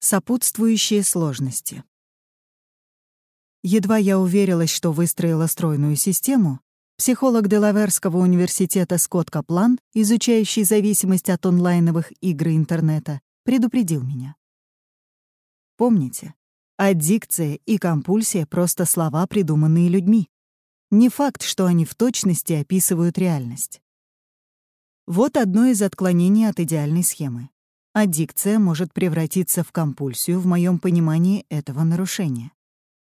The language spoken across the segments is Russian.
Сопутствующие сложности. Едва я уверилась, что выстроила стройную систему, психолог Делаверского университета Скотт Каплан, изучающий зависимость от онлайновых игр и интернета, предупредил меня. Помните, аддикция и компульсия — просто слова, придуманные людьми. Не факт, что они в точности описывают реальность. Вот одно из отклонений от идеальной схемы. Аддикция может превратиться в компульсию в моем понимании этого нарушения.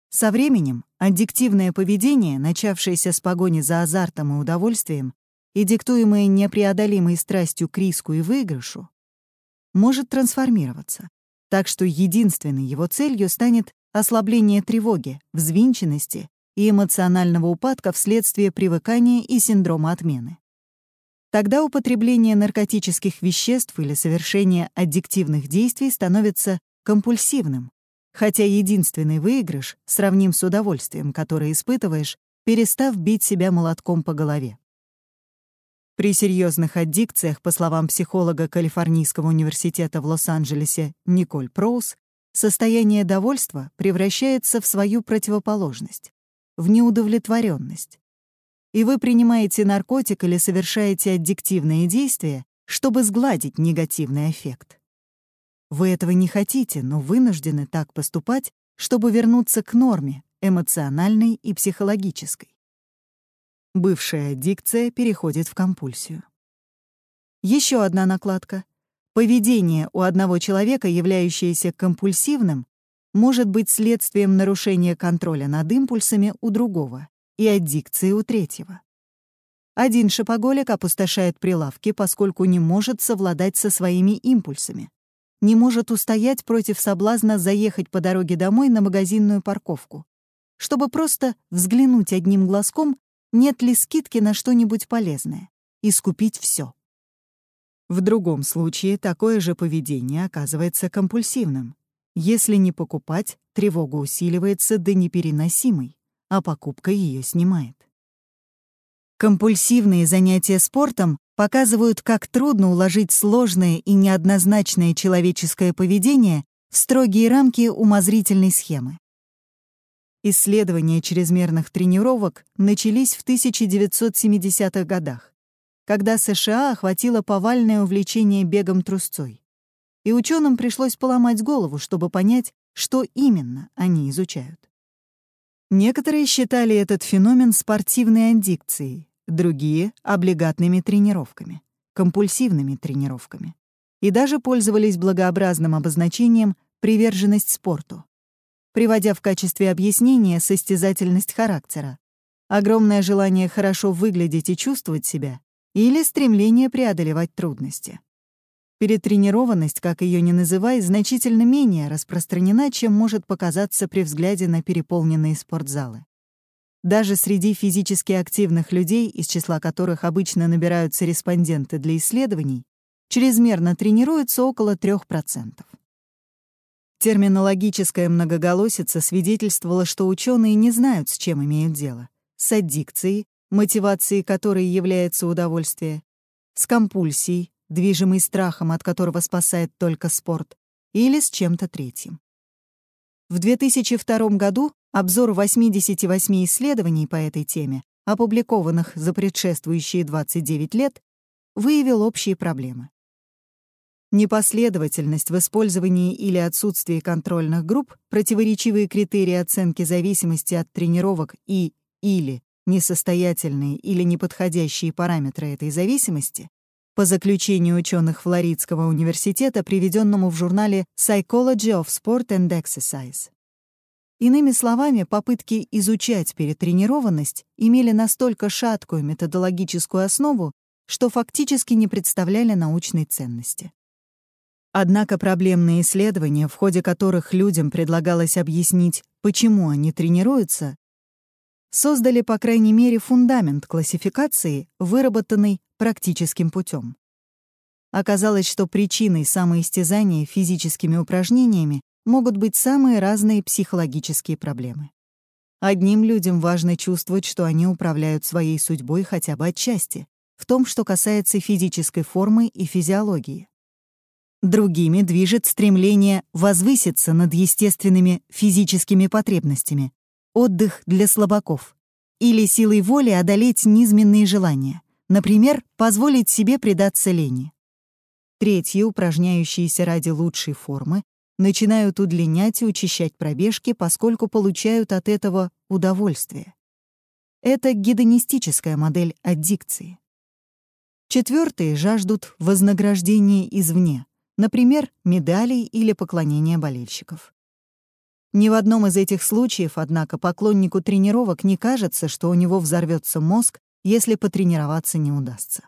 Со временем аддиктивное поведение, начавшееся с погони за азартом и удовольствием и диктуемое непреодолимой страстью к риску и выигрышу, может трансформироваться, так что единственной его целью станет ослабление тревоги, взвинченности и эмоционального упадка вследствие привыкания и синдрома отмены. Тогда употребление наркотических веществ или совершение аддиктивных действий становится компульсивным, хотя единственный выигрыш сравним с удовольствием, которое испытываешь, перестав бить себя молотком по голове. При серьезных аддикциях, по словам психолога Калифорнийского университета в Лос-Анджелесе Николь Проуз, состояние довольства превращается в свою противоположность — в неудовлетворенность. И вы принимаете наркотик или совершаете аддиктивные действия, чтобы сгладить негативный эффект. Вы этого не хотите, но вынуждены так поступать, чтобы вернуться к норме, эмоциональной и психологической. Бывшая аддикция переходит в компульсию. Еще одна накладка. Поведение у одного человека, являющееся компульсивным, может быть следствием нарушения контроля над импульсами у другого и аддикции у третьего. Один шопоголик опустошает прилавки, поскольку не может совладать со своими импульсами не может устоять против соблазна заехать по дороге домой на магазинную парковку, чтобы просто взглянуть одним глазком, нет ли скидки на что-нибудь полезное, и скупить все. В другом случае такое же поведение оказывается компульсивным. Если не покупать, тревога усиливается до непереносимой, а покупка ее снимает. Компульсивные занятия спортом показывают, как трудно уложить сложное и неоднозначное человеческое поведение в строгие рамки умозрительной схемы. Исследования чрезмерных тренировок начались в 1970-х годах, когда США охватило повальное увлечение бегом трусцой. И ученым пришлось поломать голову, чтобы понять, что именно они изучают. Некоторые считали этот феномен спортивной аддикцией, другие — облигатными тренировками, компульсивными тренировками. И даже пользовались благообразным обозначением «приверженность спорту», приводя в качестве объяснения состязательность характера, огромное желание хорошо выглядеть и чувствовать себя или стремление преодолевать трудности. Перетренированность, как ее ни называй, значительно менее распространена, чем может показаться при взгляде на переполненные спортзалы. Даже среди физически активных людей, из числа которых обычно набираются респонденты для исследований, чрезмерно тренируются около 3%. Терминологическая многоголосица свидетельствовала, что ученые не знают, с чем имеют дело. С аддикцией, мотивацией которой является удовольствие, с компульсией, движимой страхом, от которого спасает только спорт, или с чем-то третьим. В 2002 году Обзор 88 исследований по этой теме, опубликованных за предшествующие 29 лет, выявил общие проблемы. Непоследовательность в использовании или отсутствии контрольных групп, противоречивые критерии оценки зависимости от тренировок и или несостоятельные или неподходящие параметры этой зависимости, по заключению ученых Флоридского университета, приведенному в журнале Psychology of Sport and Exercise. Иными словами, попытки изучать перетренированность имели настолько шаткую методологическую основу, что фактически не представляли научной ценности. Однако проблемные исследования, в ходе которых людям предлагалось объяснить, почему они тренируются, создали, по крайней мере, фундамент классификации, выработанный практическим путем. Оказалось, что причиной самоистязания физическими упражнениями могут быть самые разные психологические проблемы. Одним людям важно чувствовать, что они управляют своей судьбой хотя бы отчасти, в том, что касается физической формы и физиологии. Другими движет стремление возвыситься над естественными физическими потребностями, отдых для слабаков, или силой воли одолеть низменные желания, например, позволить себе предаться лени. Третьи, упражняющиеся ради лучшей формы, начинают удлинять и учащать пробежки, поскольку получают от этого удовольствие. Это гедонистическая модель аддикции. Четвертые жаждут вознаграждения извне, например, медалей или поклонения болельщиков. Ни в одном из этих случаев, однако, поклоннику тренировок не кажется, что у него взорвется мозг, если потренироваться не удастся.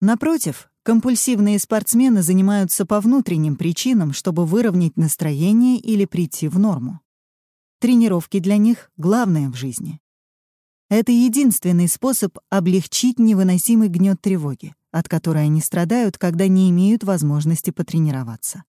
Напротив, компульсивные спортсмены занимаются по внутренним причинам, чтобы выровнять настроение или прийти в норму. Тренировки для них — главное в жизни. Это единственный способ облегчить невыносимый гнет тревоги, от которой они страдают, когда не имеют возможности потренироваться.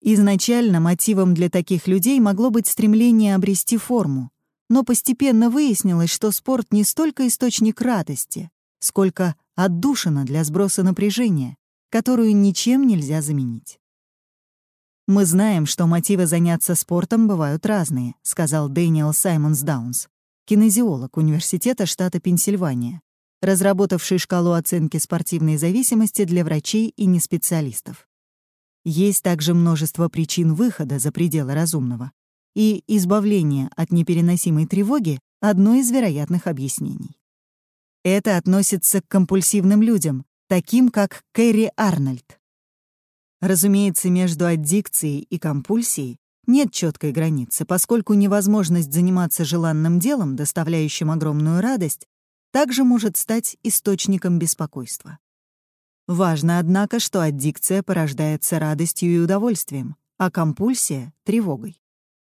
Изначально мотивом для таких людей могло быть стремление обрести форму, но постепенно выяснилось, что спорт не столько источник радости, сколько отдушина для сброса напряжения, которую ничем нельзя заменить. «Мы знаем, что мотивы заняться спортом бывают разные», сказал Дэниел Саймонс Даунс, кинезиолог Университета штата Пенсильвания, разработавший шкалу оценки спортивной зависимости для врачей и неспециалистов. Есть также множество причин выхода за пределы разумного, и избавление от непереносимой тревоги — одно из вероятных объяснений. Это относится к компульсивным людям, таким как Кэрри Арнольд. Разумеется, между аддикцией и компульсией нет четкой границы, поскольку невозможность заниматься желанным делом, доставляющим огромную радость, также может стать источником беспокойства. Важно, однако, что аддикция порождается радостью и удовольствием, а компульсия — тревогой.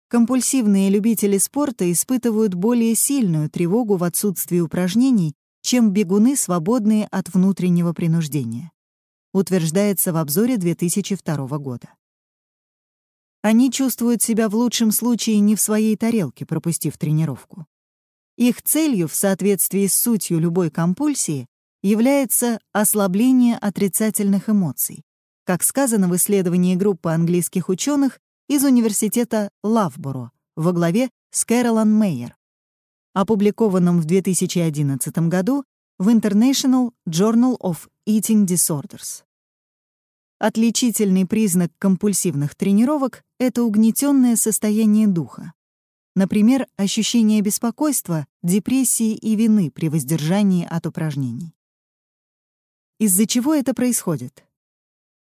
Компульсивные любители спорта испытывают более сильную тревогу в отсутствии упражнений чем бегуны, свободные от внутреннего принуждения. Утверждается в обзоре 2002 года. Они чувствуют себя в лучшем случае не в своей тарелке, пропустив тренировку. Их целью, в соответствии с сутью любой компульсии, является ослабление отрицательных эмоций, как сказано в исследовании группы английских ученых из университета Лавборо во главе с Кэролан Мейер, опубликованном в 2011 году в International Journal of Eating Disorders. Отличительный признак компульсивных тренировок — это угнетенное состояние духа. Например, ощущение беспокойства, депрессии и вины при воздержании от упражнений. Из-за чего это происходит?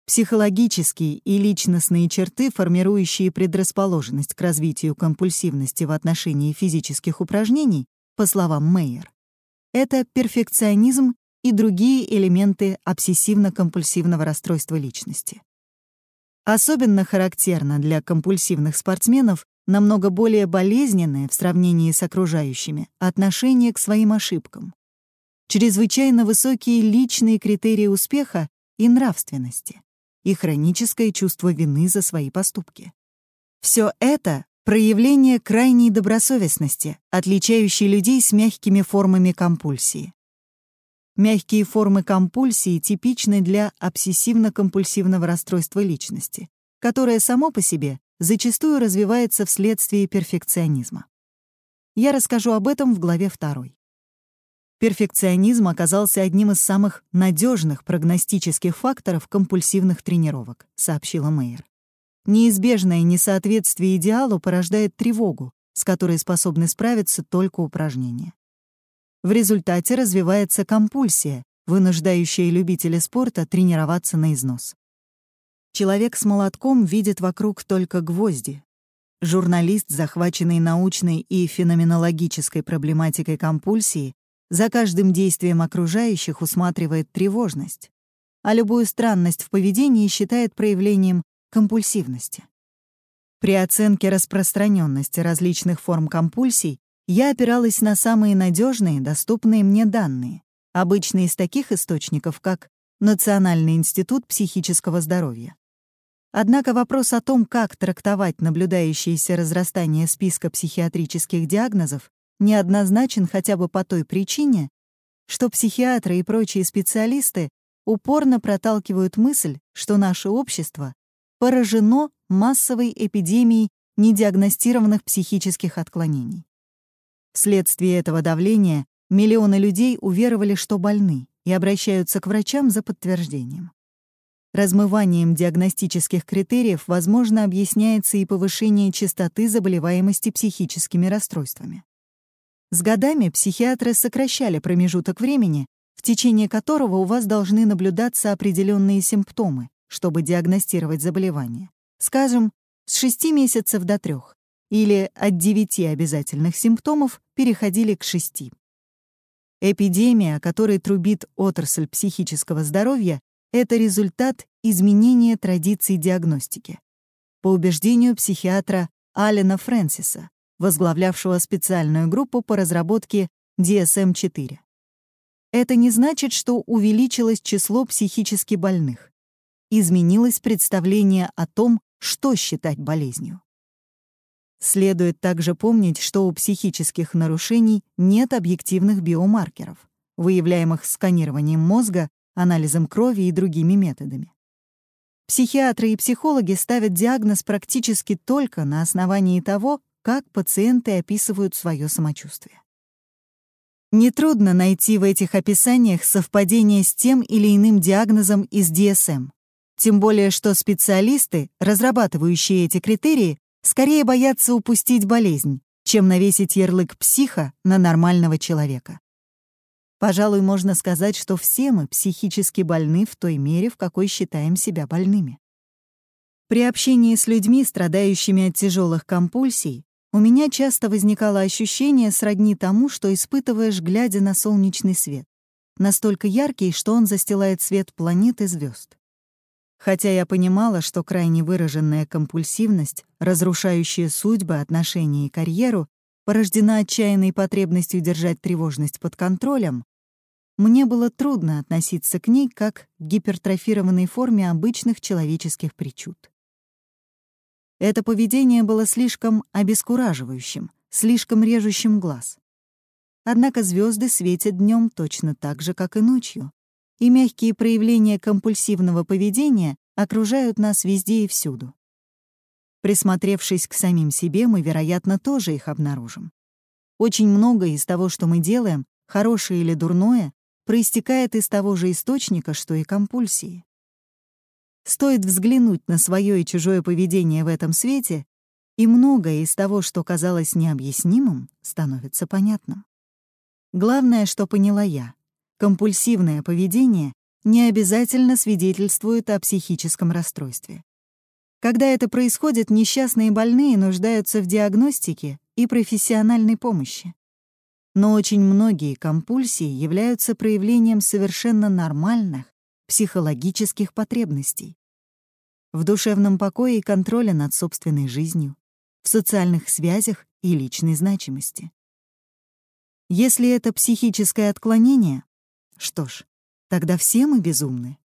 Психологические и личностные черты, формирующие предрасположенность к развитию компульсивности в отношении физических упражнений, по словам Мейер, это перфекционизм и другие элементы обсессивно-компульсивного расстройства личности. Особенно характерно для компульсивных спортсменов намного более болезненное в сравнении с окружающими отношение к своим ошибкам, чрезвычайно высокие личные критерии успеха и нравственности и хроническое чувство вины за свои поступки. Все это — проявление крайней добросовестности, отличающей людей с мягкими формами компульсии. Мягкие формы компульсии типичны для обсессивно-компульсивного расстройства личности, которое само по себе зачастую развивается вследствие перфекционизма. Я расскажу об этом в главе 2. Перфекционизм оказался одним из самых надежных прогностических факторов компульсивных тренировок, сообщила Мейер. Неизбежное несоответствие идеалу порождает тревогу, с которой способны справиться только упражнения. В результате развивается компульсия, вынуждающая любителя спорта тренироваться на износ. Человек с молотком видит вокруг только гвозди. Журналист, захваченный научной и феноменологической проблематикой компульсии, за каждым действием окружающих усматривает тревожность, а любую странность в поведении считает проявлением компульсивности. При оценке распространенности различных форм компульсий я опиралась на самые надежные, доступные мне данные, обычно из таких источников, как Национальный институт психического здоровья. Однако вопрос о том, как трактовать наблюдающееся разрастание списка психиатрических диагнозов, неоднозначен хотя бы по той причине, что психиатры и прочие специалисты упорно проталкивают мысль, что наше общество поражено массовой эпидемией недиагностированных психических отклонений. Вследствие этого давления миллионы людей уверовали, что больны, и обращаются к врачам за подтверждением. Размыванием диагностических критериев, возможно, объясняется и повышение частоты заболеваемости психическими расстройствами. С годами психиатры сокращали промежуток времени, в течение которого у вас должны наблюдаться определенные симптомы, чтобы диагностировать заболевание. Скажем, с 6 месяцев до 3 или от 9 обязательных симптомов переходили к 6. Эпидемия, о которой трубит отрасль психического здоровья, это результат изменения традиций диагностики. По убеждению психиатра Алена Фрэнсиса, возглавлявшего специальную группу по разработке DSM-4. Это не значит, что увеличилось число психически больных. Изменилось представление о том, что считать болезнью. Следует также помнить, что у психических нарушений нет объективных биомаркеров, выявляемых сканированием мозга анализом крови и другими методами. Психиатры и психологи ставят диагноз практически только на основании того, как пациенты описывают свое самочувствие. Нетрудно найти в этих описаниях совпадение с тем или иным диагнозом из DSM, тем более что специалисты, разрабатывающие эти критерии, скорее боятся упустить болезнь, чем навесить ярлык психа на нормального человека. Пожалуй, можно сказать, что все мы психически больны в той мере, в какой считаем себя больными. При общении с людьми, страдающими от тяжелых компульсий, у меня часто возникало ощущение сродни тому, что испытываешь, глядя на солнечный свет, настолько яркий, что он застилает свет планет и звезд. Хотя я понимала, что крайне выраженная компульсивность, разрушающая судьбы, отношения и карьеру, порождена отчаянной потребностью держать тревожность под контролем, мне было трудно относиться к ней как к гипертрофированной форме обычных человеческих причуд. Это поведение было слишком обескураживающим, слишком режущим глаз. Однако звезды светят днем точно так же, как и ночью, и мягкие проявления компульсивного поведения окружают нас везде и всюду. Присмотревшись к самим себе, мы, вероятно, тоже их обнаружим. Очень многое из того, что мы делаем, хорошее или дурное, проистекает из того же источника, что и компульсии. Стоит взглянуть на свое и чужое поведение в этом свете, и многое из того, что казалось необъяснимым, становится понятным. Главное, что поняла я, компульсивное поведение не обязательно свидетельствует о психическом расстройстве. Когда это происходит, несчастные больные нуждаются в диагностике и профессиональной помощи. Но очень многие компульсии являются проявлением совершенно нормальных психологических потребностей. В душевном покое и контроле над собственной жизнью, в социальных связях и личной значимости. Если это психическое отклонение, что ж, тогда все мы безумны,